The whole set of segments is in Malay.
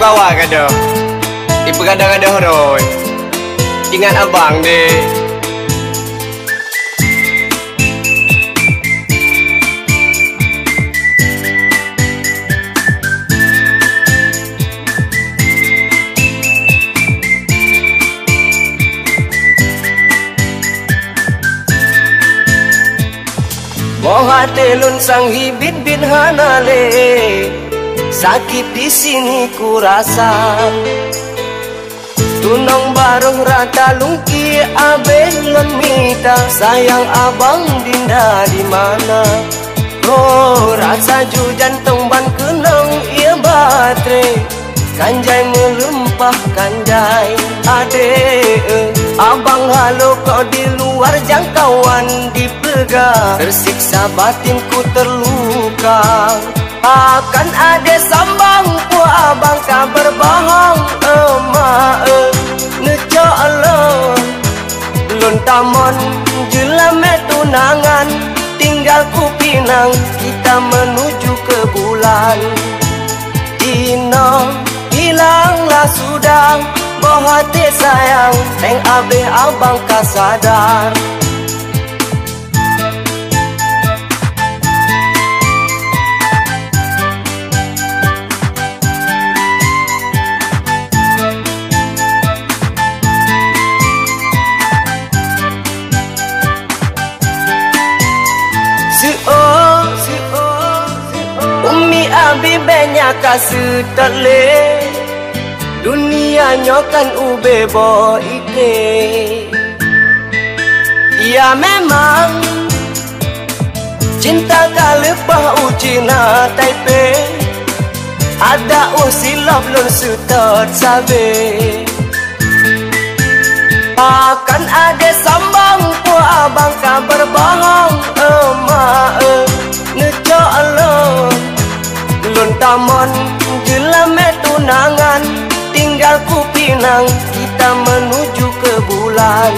kawan kada Dipergadah-gadah roy. Ingat abang deh Moha telun sang hibit bin hanale Sakit di sini ku rasa. Tunong bareng rata lungki abe lemita Sayang abang dinda di mana. Oh rasa ju jantung ban kenang ia batre Kanjai melempah kanjai ade Abang halo kau di luar jangkauan dipegang Tersiksa batinku terluka Akan ada sambang ku abang kabar bahang emak eh, Neco Allah Lontamon jelame tunangan. Tinggal ku pinang kita menuju ke bulan. Ino hilanglah sudah hati sayang. Teng abe abang kasadar Umi abi banyak kasih terleh Dunia nyokan ube bo ike Ya memang. Cinta kalepah ujina taipe Ada usilap lon sutot sabe Akan ada sambang ku abang kabar bahang emak eh Lon tamon jelame tunangan tinggal ku pinang kita menuju ke bulan.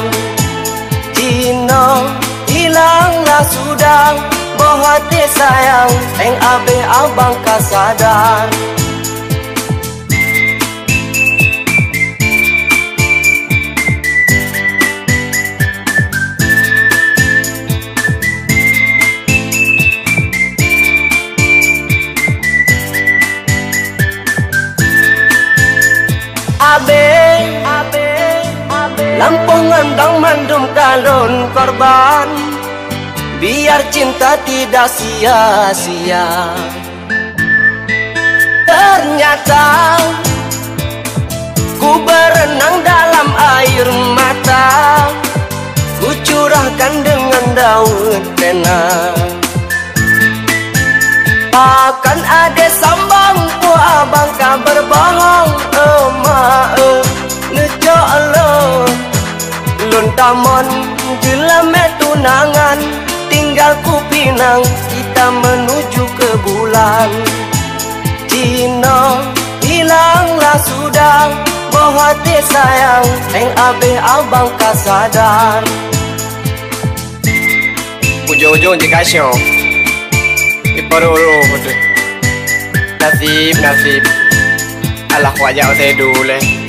Tino hilanglah sudah Bohate sayang Teng abe abang kasadar abe Lampung andang mandum kalon korban. Biar cinta tidak sia-sia. Ternyata Ku berenang dalam air mata. Ku curahkan dengan daun tenang Akan ada sambang Lontamon jelame tunangan Tinggal ku pinang kita menuju ke bulan. Cino hilanglah sudah Bohati sayang Eng abe abang kasadar. Ujung-ujung je kasih Iparu-uru Nasib, nasib. Alah wajah saya dulu